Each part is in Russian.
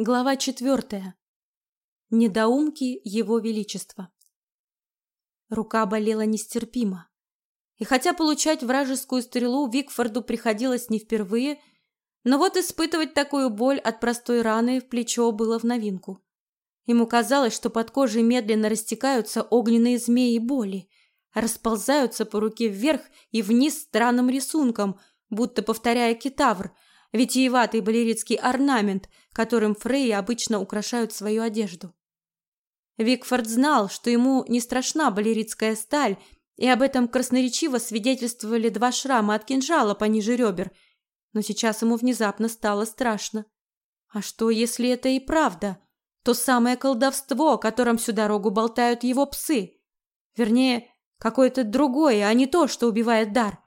Глава четвертая. Недоумки Его Величества. Рука болела нестерпимо. И хотя получать вражескую стрелу Викфорду приходилось не впервые, но вот испытывать такую боль от простой раны в плечо было в новинку. Ему казалось, что под кожей медленно растекаются огненные змеи боли, расползаются по руке вверх и вниз странным рисунком, будто повторяя китавр – витиеватый балеритский орнамент, которым Фрей обычно украшают свою одежду. Викфорд знал, что ему не страшна балеритская сталь, и об этом красноречиво свидетельствовали два шрама от кинжала пониже ребер, но сейчас ему внезапно стало страшно. А что, если это и правда? То самое колдовство, о котором всю дорогу болтают его псы. Вернее, какое-то другое, а не то, что убивает дар.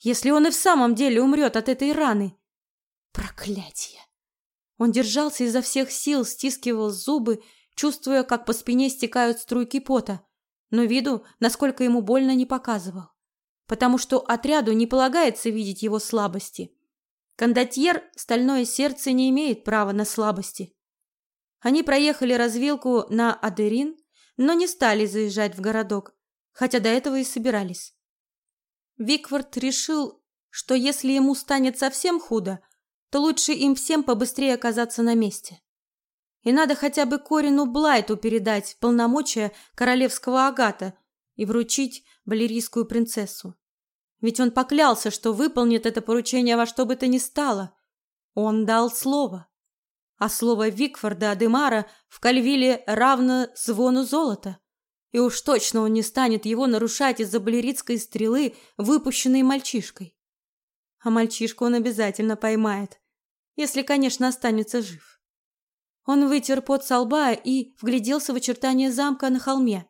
Если он и в самом деле умрет от этой раны, Проклятие! Он держался изо всех сил, стискивал зубы, чувствуя, как по спине стекают струйки пота, но виду, насколько ему больно, не показывал, потому что отряду не полагается видеть его слабости. Кондотьер «Стальное сердце» не имеет права на слабости. Они проехали развилку на Адерин, но не стали заезжать в городок, хотя до этого и собирались. Виквард решил, что если ему станет совсем худо, то лучше им всем побыстрее оказаться на месте. И надо хотя бы Корину Блайту передать полномочия королевского агата и вручить балерийскую принцессу. Ведь он поклялся, что выполнит это поручение во что бы то ни стало. Он дал слово. А слово Викфорда Адемара в Кальвиле равно звону золота. И уж точно он не станет его нарушать из-за балеритской стрелы, выпущенной мальчишкой. А мальчишку он обязательно поймает, если, конечно, останется жив. Он вытер пот со лба и вгляделся в очертания замка на холме.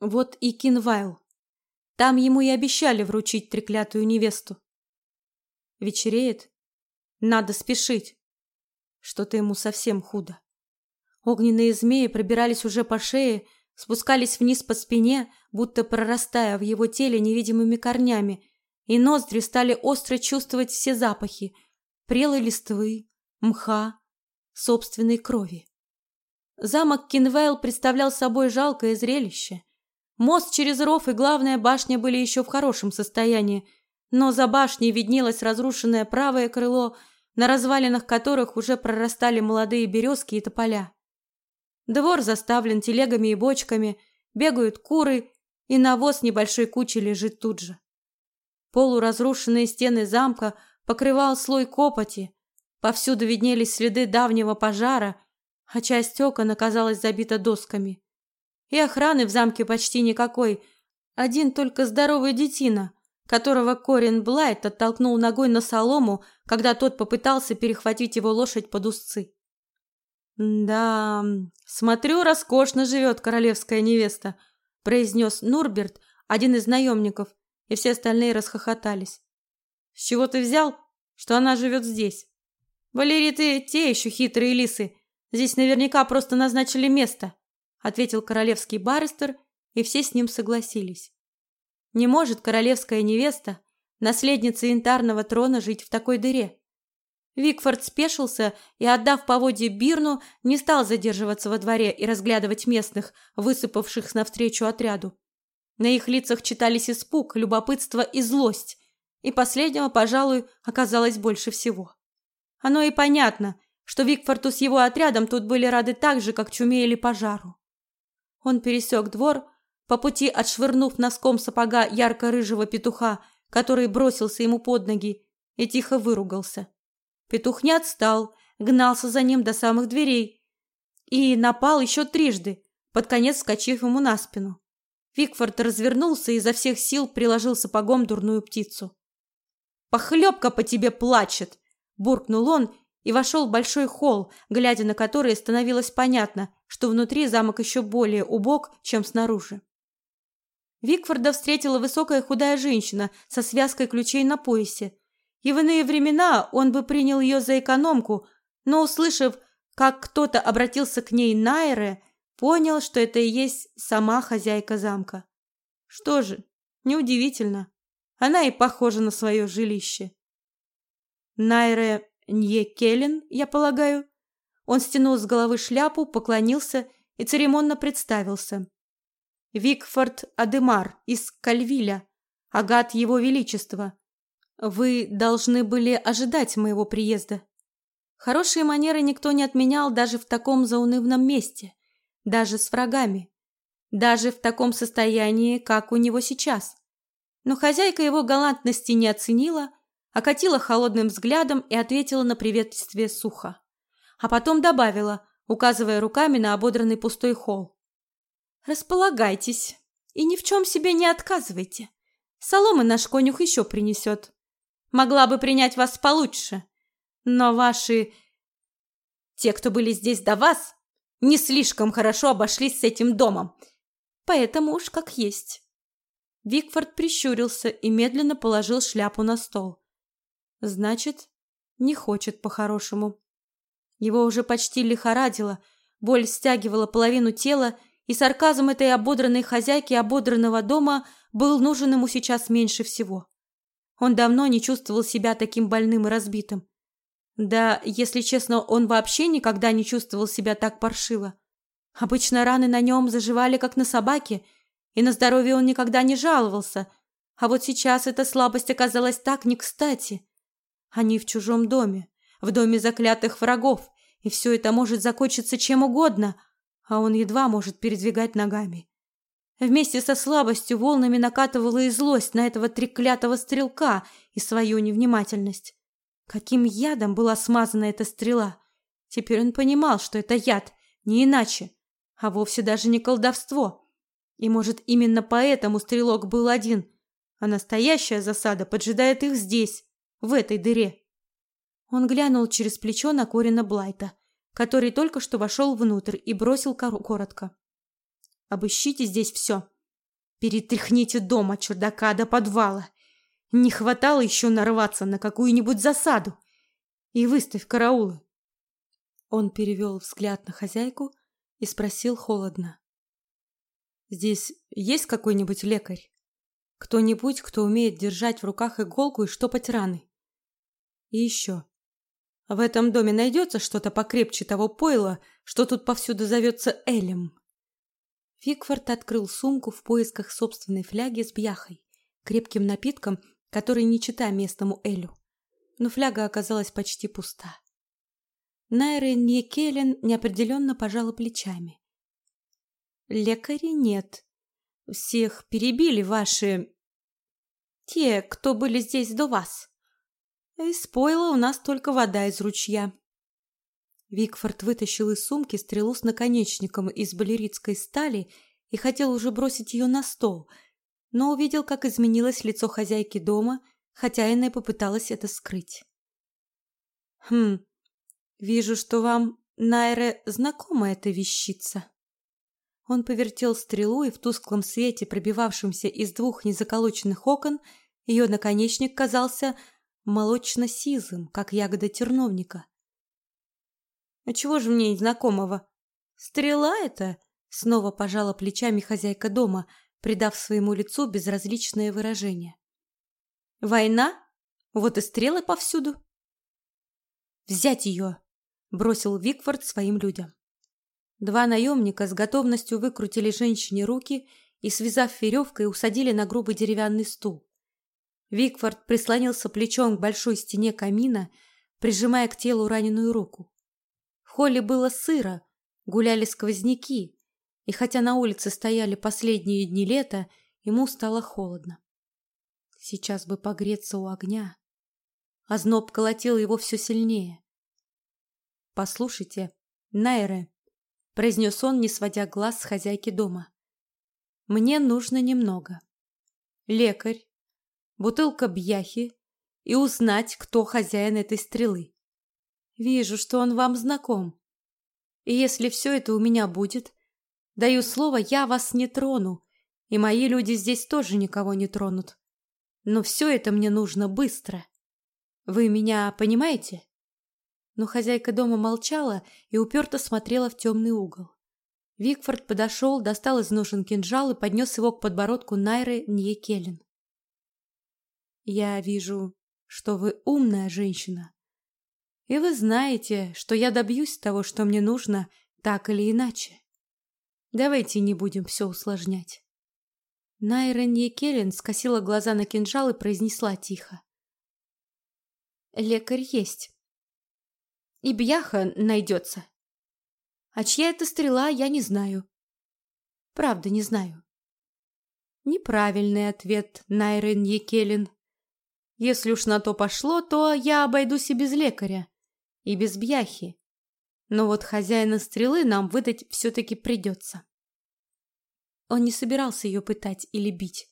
Вот и Кинвайл. Там ему и обещали вручить треклятую невесту. Вечереет. Надо спешить. Что-то ему совсем худо. Огненные змеи пробирались уже по шее, спускались вниз по спине, будто прорастая в его теле невидимыми корнями, и ноздри стали остро чувствовать все запахи прелой листвы, мха, собственной крови. Замок Кинвейл представлял собой жалкое зрелище. Мост через ров и главная башня были еще в хорошем состоянии, но за башней виднелось разрушенное правое крыло, на развалинах которых уже прорастали молодые березки и тополя. Двор заставлен телегами и бочками, бегают куры, и навоз небольшой кучей лежит тут же. Полуразрушенные стены замка покрывал слой копоти, повсюду виднелись следы давнего пожара, а часть окон оказалась забита досками. И охраны в замке почти никакой, один только здоровый детина, которого Корин Блайт оттолкнул ногой на солому, когда тот попытался перехватить его лошадь под узцы. «Да, смотрю, роскошно живет королевская невеста», произнес Нурберт, один из наемников, и все остальные расхохотались. С чего ты взял, что она живет здесь? Валериты те еще хитрые лисы. Здесь наверняка просто назначили место, ответил королевский баристер, и все с ним согласились. Не может королевская невеста, наследница янтарного трона, жить в такой дыре. Викфорд спешился и, отдав поводье Бирну, не стал задерживаться во дворе и разглядывать местных, высыпавших навстречу отряду. На их лицах читались испуг, любопытство и злость, и последнего, пожалуй, оказалось больше всего. Оно и понятно, что Викфорту с его отрядом тут были рады так же, как чуме или пожару. Он пересек двор, по пути отшвырнув носком сапога ярко-рыжего петуха, который бросился ему под ноги, и тихо выругался. Петух не отстал, гнался за ним до самых дверей и напал еще трижды, под конец скачив ему на спину. Викфорд развернулся и изо всех сил приложил сапогом дурную птицу. «Похлебка по тебе плачет!» – буркнул он и вошел в большой холл, глядя на который становилось понятно, что внутри замок еще более убог, чем снаружи. Викфорда встретила высокая худая женщина со связкой ключей на поясе. И в иные времена он бы принял ее за экономку, но, услышав, как кто-то обратился к ней Найре, понял, что это и есть сама хозяйка замка. Что же, неудивительно. Она и похожа на свое жилище. Найре Ньекелен, я полагаю, Он стянул с головы шляпу, поклонился и церемонно представился. Викфорд Адемар из Кальвиля, агат его величества. Вы должны были ожидать моего приезда. Хорошие манеры никто не отменял даже в таком заунывном месте, даже с врагами, даже в таком состоянии, как у него сейчас. Но хозяйка его галантности не оценила, окатила холодным взглядом и ответила на приветствие сухо. А потом добавила, указывая руками на ободранный пустой холл. Располагайтесь и ни в чем себе не отказывайте. Соломы наш конюх еще принесет. Могла бы принять вас получше, но ваши... Те, кто были здесь до вас, не слишком хорошо обошлись с этим домом, поэтому уж как есть. Викфорд прищурился и медленно положил шляпу на стол. Значит, не хочет по-хорошему. Его уже почти лихорадило, боль стягивала половину тела, и сарказм этой ободранной хозяйки ободранного дома был нужен ему сейчас меньше всего. Он давно не чувствовал себя таким больным и разбитым. Да, если честно, он вообще никогда не чувствовал себя так паршиво. Обычно раны на нем заживали, как на собаке, и на здоровье он никогда не жаловался. А вот сейчас эта слабость оказалась так не кстати. Они в чужом доме, в доме заклятых врагов, и все это может закончиться чем угодно — а он едва может передвигать ногами. Вместе со слабостью волнами накатывала и злость на этого треклятого стрелка и свою невнимательность. Каким ядом была смазана эта стрела? Теперь он понимал, что это яд, не иначе, а вовсе даже не колдовство. И, может, именно поэтому стрелок был один, а настоящая засада поджидает их здесь, в этой дыре. Он глянул через плечо на Корина Блайта который только что вошел внутрь и бросил коротко. «Обыщите здесь все. Перетряхните дом от чердака до подвала. Не хватало еще нарваться на какую-нибудь засаду. И выставь караулы». Он перевел взгляд на хозяйку и спросил холодно. «Здесь есть какой-нибудь лекарь? Кто-нибудь, кто умеет держать в руках иголку и штопать раны? И еще, в этом доме найдется что-то покрепче того пойла, что тут повсюду зовется Элем. Фигфорд открыл сумку в поисках собственной фляги с бьяхой, крепким напитком, который не чита местному Элю. Но фляга оказалась почти пуста. Найра Никелен неопределенно пожала плечами. «Лекарей нет. Всех перебили ваши... те, кто были здесь до вас. Из пойла у нас только вода из ручья. Викфорд вытащил из сумки стрелу с наконечником из балеритской стали и хотел уже бросить ее на стол, но увидел, как изменилось лицо хозяйки дома, хотя Инна попыталась это скрыть. «Хм, вижу, что вам, Найре, знакома эта вещица». Он повертел стрелу, и в тусклом свете, пробивавшемся из двух незаколоченных окон, ее наконечник казался молочно-сизым, как ягода терновника. А чего же мне знакомого? Стрела это? Снова пожала плечами хозяйка дома, придав своему лицу безразличное выражение. Война? Вот и стрелы повсюду. Взять ее! бросил Викфорд своим людям. Два наемника с готовностью выкрутили женщине руки и, связав веревкой, усадили на грубый деревянный стул. Викфорд прислонился плечом к большой стене камина, прижимая к телу раненую руку. В холле было сыро, гуляли сквозняки, и хотя на улице стояли последние дни лета, ему стало холодно. Сейчас бы погреться у огня. а зноб колотил его все сильнее. «Послушайте, Найре», — произнес он, не сводя глаз с хозяйки дома. «Мне нужно немного. Лекарь, бутылка бьяхи и узнать, кто хозяин этой стрелы. Вижу, что он вам знаком. И если все это у меня будет, даю слово, я вас не трону, и мои люди здесь тоже никого не тронут. Но все это мне нужно быстро. Вы меня понимаете? Но хозяйка дома молчала и уперто смотрела в темный угол. Викфорд подошел, достал из ножен кинжал и поднес его к подбородку Найры Ньекелен. Я вижу, что вы умная женщина. И вы знаете, что я добьюсь того, что мне нужно, так или иначе. Давайте не будем все усложнять. Найрон Екелин скосила глаза на кинжал и произнесла тихо. Лекарь есть. И бьяха найдется. А чья это стрела, я не знаю. Правда, не знаю. Неправильный ответ, Найрен Екелин. Если уж на то пошло, то я обойдусь и без лекаря, и без бьяхи. Но вот хозяина стрелы нам выдать все-таки придется. Он не собирался ее пытать или бить.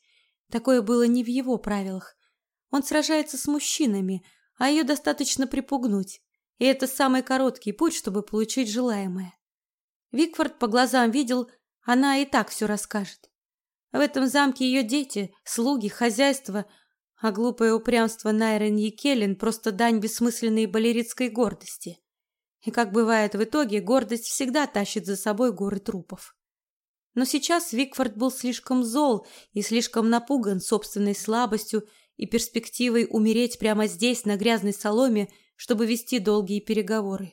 Такое было не в его правилах. Он сражается с мужчинами, а ее достаточно припугнуть. И это самый короткий путь, чтобы получить желаемое. Викфорд по глазам видел, она и так все расскажет. В этом замке ее дети, слуги, хозяйство, а глупое упрямство Найрен Екелин просто дань бессмысленной балеритской гордости. И как бывает в итоге, гордость всегда тащит за собой горы трупов. Но сейчас Викфорд был слишком зол и слишком напуган собственной слабостью и перспективой умереть прямо здесь, на грязной соломе, чтобы вести долгие переговоры.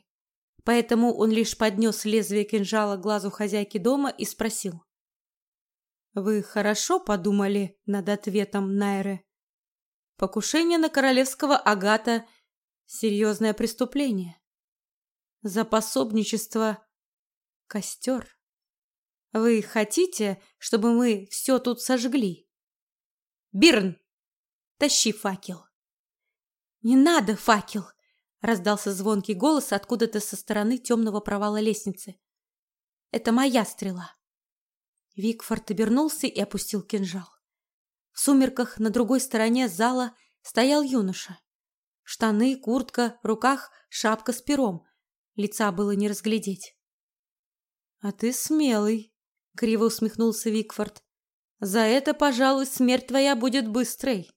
Поэтому он лишь поднес лезвие кинжала к глазу хозяйки дома и спросил. Вы хорошо подумали над ответом Найры? Покушение на королевского агата – серьезное преступление. За пособничество – костер. Вы хотите, чтобы мы все тут сожгли? Бирн, тащи факел. Не надо факел, раздался звонкий голос откуда-то со стороны темного провала лестницы. Это моя стрела. Викфорд обернулся и опустил кинжал. В сумерках на другой стороне зала стоял юноша. Штаны, куртка, в руках шапка с пером. Лица было не разглядеть. «А ты смелый», — криво усмехнулся Викфорд. «За это, пожалуй, смерть твоя будет быстрой.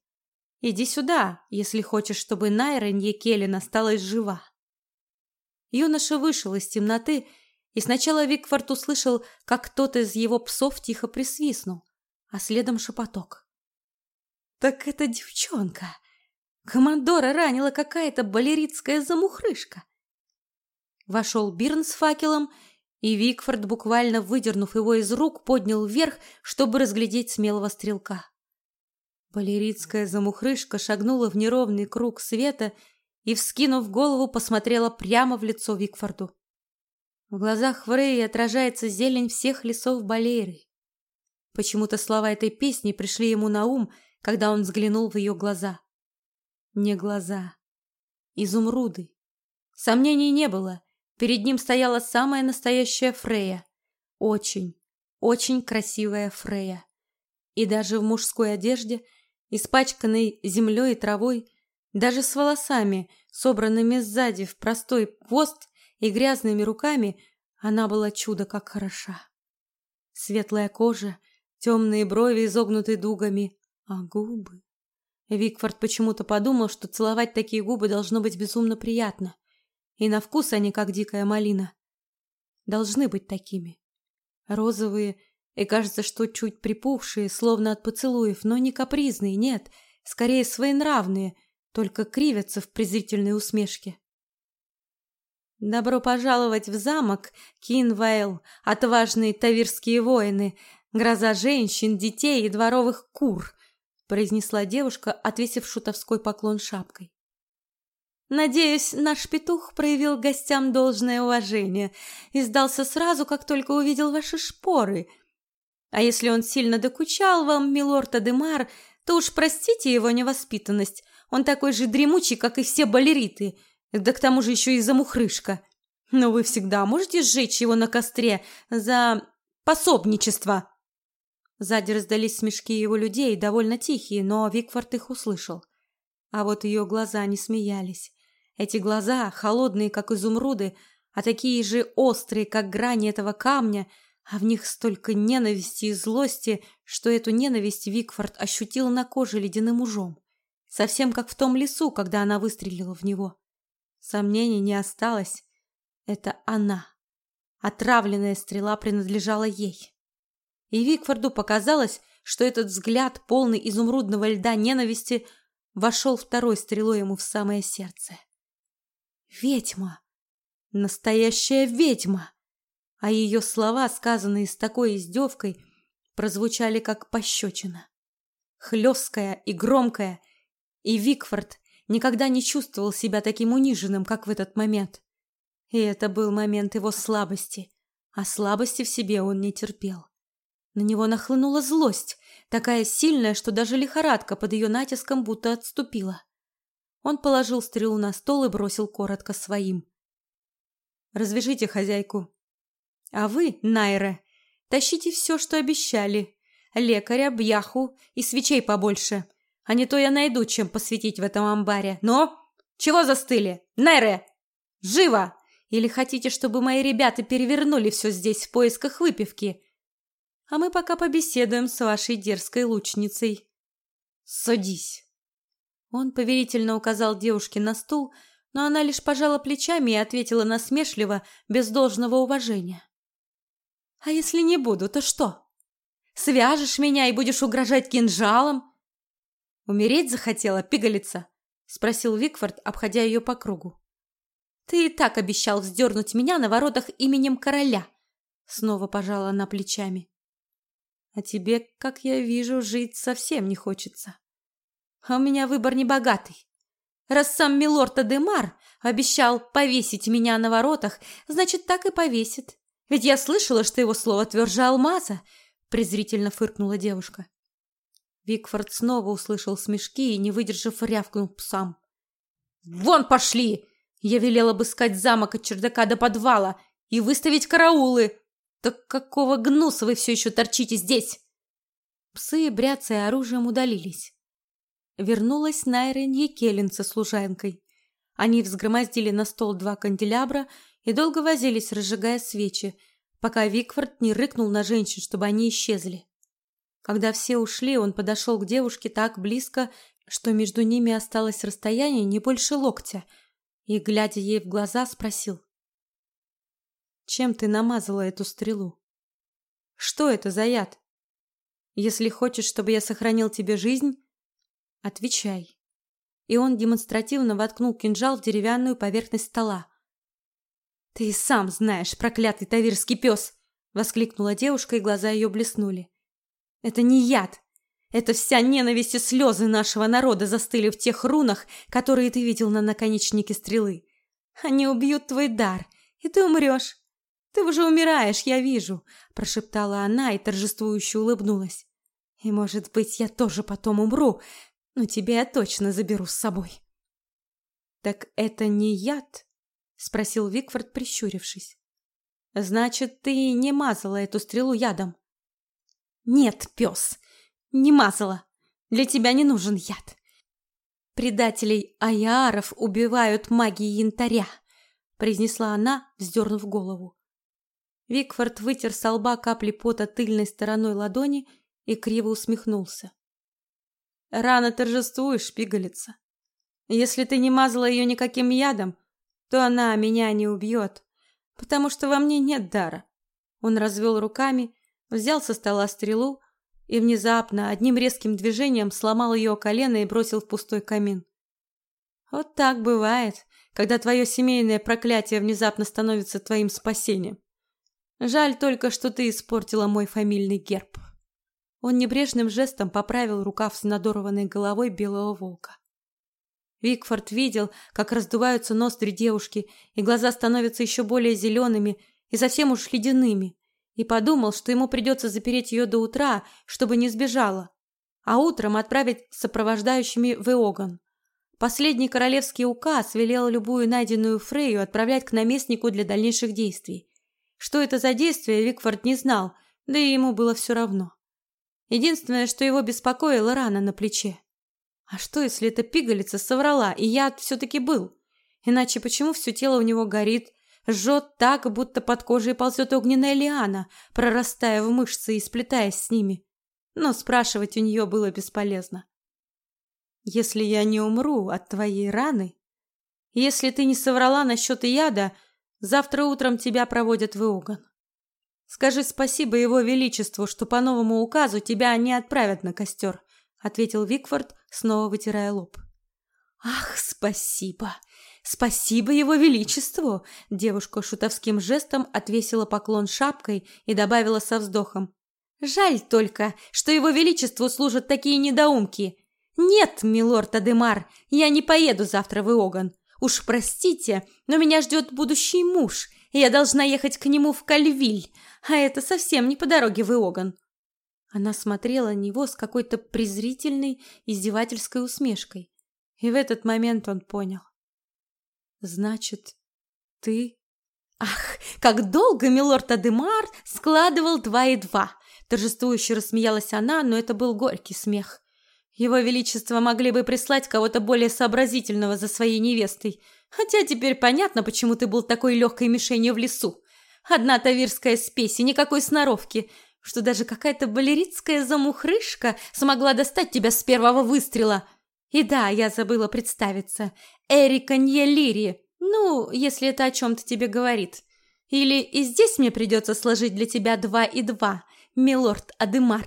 Иди сюда, если хочешь, чтобы Найренье Келлен осталась жива». Юноша вышел из темноты и сначала Викфорд услышал, как кто-то из его псов тихо присвистнул, а следом шепоток. «Так это девчонка! Командора ранила какая-то балеритская замухрышка!» Вошел Бирн с факелом, и Викфорд, буквально выдернув его из рук, поднял вверх, чтобы разглядеть смелого стрелка. Балеритская замухрышка шагнула в неровный круг света и, вскинув голову, посмотрела прямо в лицо Викфорду. В глазах Фреи отражается зелень всех лесов Балейры. Почему-то слова этой песни пришли ему на ум, когда он взглянул в ее глаза. Не глаза. Изумруды. Сомнений не было. Перед ним стояла самая настоящая Фрея. Очень, очень красивая Фрея. И даже в мужской одежде, испачканной землей и травой, даже с волосами, собранными сзади в простой хвост, и грязными руками она была чудо как хороша. Светлая кожа, темные брови, изогнутые дугами, а губы... Викфорд почему-то подумал, что целовать такие губы должно быть безумно приятно. И на вкус они как дикая малина. Должны быть такими. Розовые и, кажется, что чуть припухшие, словно от поцелуев, но не капризные, нет, скорее своенравные, только кривятся в презрительной усмешке. Добро пожаловать в замок, Кинвейл, отважные тавирские воины, гроза женщин, детей и дворовых кур, произнесла девушка, отвесив шутовской поклон шапкой. Надеюсь, наш петух проявил гостям должное уважение и сдался сразу, как только увидел ваши шпоры. А если он сильно докучал вам, милорд Адемар, то уж простите его невоспитанность. Он такой же дремучий, как и все балериты — да к тому же еще и замухрышка. Но вы всегда можете сжечь его на костре за пособничество. Сзади раздались смешки его людей, довольно тихие, но Викфорд их услышал. А вот ее глаза не смеялись. Эти глаза, холодные, как изумруды, а такие же острые, как грани этого камня, а в них столько ненависти и злости, что эту ненависть Викфорд ощутил на коже ледяным ужом. Совсем как в том лесу, когда она выстрелила в него. Сомнений не осталось. Это она. Отравленная стрела принадлежала ей. И Викфорду показалось, что этот взгляд, полный изумрудного льда ненависти, вошел второй стрелой ему в самое сердце. Ведьма! Настоящая ведьма! А ее слова, сказанные с такой издевкой, прозвучали как пощечина. Хлесткая и громкая, и Викфорд никогда не чувствовал себя таким униженным, как в этот момент. И это был момент его слабости, а слабости в себе он не терпел. На него нахлынула злость, такая сильная, что даже лихорадка под ее натиском будто отступила. Он положил стрелу на стол и бросил коротко своим. «Развяжите хозяйку. А вы, Найре, тащите все, что обещали. Лекаря, бьяху и свечей побольше. А не то я найду, чем посветить в этом амбаре. Но... Чего застыли? Найре! Живо! Или хотите, чтобы мои ребята перевернули все здесь в поисках выпивки?» а мы пока побеседуем с вашей дерзкой лучницей. Садись. Он поверительно указал девушке на стул, но она лишь пожала плечами и ответила насмешливо, без должного уважения. А если не буду, то что? Свяжешь меня и будешь угрожать кинжалом? Умереть захотела пигалица? спросил Викфорд, обходя ее по кругу. Ты и так обещал вздернуть меня на воротах именем короля. Снова пожала она плечами. А тебе, как я вижу, жить совсем не хочется. А у меня выбор не богатый. Раз сам милорд Адемар обещал повесить меня на воротах, значит, так и повесит. Ведь я слышала, что его слово тверже алмаза, презрительно фыркнула девушка. Викфорд снова услышал смешки и, не выдержав, рявкнул псам. «Вон пошли! Я велела обыскать замок от чердака до подвала и выставить караулы, «Так какого гнуса вы все еще торчите здесь?» Псы, бряцая оружием, удалились. Вернулась Найра Ньекелин со служанкой. Они взгромоздили на стол два канделябра и долго возились, разжигая свечи, пока Викфорд не рыкнул на женщин, чтобы они исчезли. Когда все ушли, он подошел к девушке так близко, что между ними осталось расстояние не больше локтя, и, глядя ей в глаза, спросил. Чем ты намазала эту стрелу? Что это за яд? Если хочешь, чтобы я сохранил тебе жизнь, отвечай. И он демонстративно воткнул кинжал в деревянную поверхность стола. Ты сам знаешь, проклятый тавирский пес! воскликнула девушка, и глаза ее блеснули. Это не яд. Это вся ненависть и слезы нашего народа застыли в тех рунах, которые ты видел на наконечнике стрелы. Они убьют твой дар, и ты умрешь. Ты уже умираешь, я вижу, прошептала она и торжествующе улыбнулась. И, может быть, я тоже потом умру, но тебя я точно заберу с собой. Так это не яд? спросил Викфорд, прищурившись. Значит, ты не мазала эту стрелу ядом? Нет, пес, не мазала. Для тебя не нужен яд. Предателей аяров убивают магией янтаря, произнесла она, вздернув голову. Викфорд вытер с лба капли пота тыльной стороной ладони и криво усмехнулся. Рано торжествуешь, пигалица. Если ты не мазала ее никаким ядом, то она меня не убьет, потому что во мне нет дара. Он развел руками, взял со стола стрелу и внезапно одним резким движением сломал ее колено и бросил в пустой камин. Вот так бывает, когда твое семейное проклятие внезапно становится твоим спасением. Жаль только, что ты испортила мой фамильный герб. Он небрежным жестом поправил рукав с надорванной головой белого волка. Викфорд видел, как раздуваются ноздри девушки, и глаза становятся еще более зелеными и совсем уж ледяными, и подумал, что ему придется запереть ее до утра, чтобы не сбежала, а утром отправить с сопровождающими в Иоган. Последний королевский указ велел любую найденную Фрейю отправлять к наместнику для дальнейших действий. Что это за действие, Викфорд не знал, да и ему было все равно. Единственное, что его беспокоило, рана на плече. А что, если эта пигалица соврала, и яд все-таки был? Иначе почему все тело у него горит, жжет так, будто под кожей ползет огненная лиана, прорастая в мышцы и сплетаясь с ними? Но спрашивать у нее было бесполезно. «Если я не умру от твоей раны, если ты не соврала насчет яда, Завтра утром тебя проводят в Иоган. Скажи спасибо его величеству, что по новому указу тебя не отправят на костер», — ответил Викфорд, снова вытирая лоб. Ах, спасибо. Спасибо его величеству!» Девушка шутовским жестом отвесила поклон шапкой и добавила со вздохом. «Жаль только, что его величеству служат такие недоумки. Нет, милорд Адемар, я не поеду завтра в Иоган. Уж простите, но меня ждет будущий муж, я должна ехать к нему в Кальвиль, а это совсем не по дороге в Иоган». Она смотрела на него с какой-то презрительной, издевательской усмешкой. И в этот момент он понял. Значит, ты... Ах, как долго милорд Адемар складывал два и два. Торжествующе рассмеялась она, но это был горький смех. Его Величество могли бы прислать кого-то более сообразительного за своей невестой. Хотя теперь понятно, почему ты был такой легкой мишенью в лесу. Одна тавирская спесь и никакой сноровки, что даже какая-то балеритская замухрышка смогла достать тебя с первого выстрела. И да, я забыла представиться. Эрика Ньелири. Ну, если это о чем-то тебе говорит. Или и здесь мне придется сложить для тебя два и два, милорд Адемар.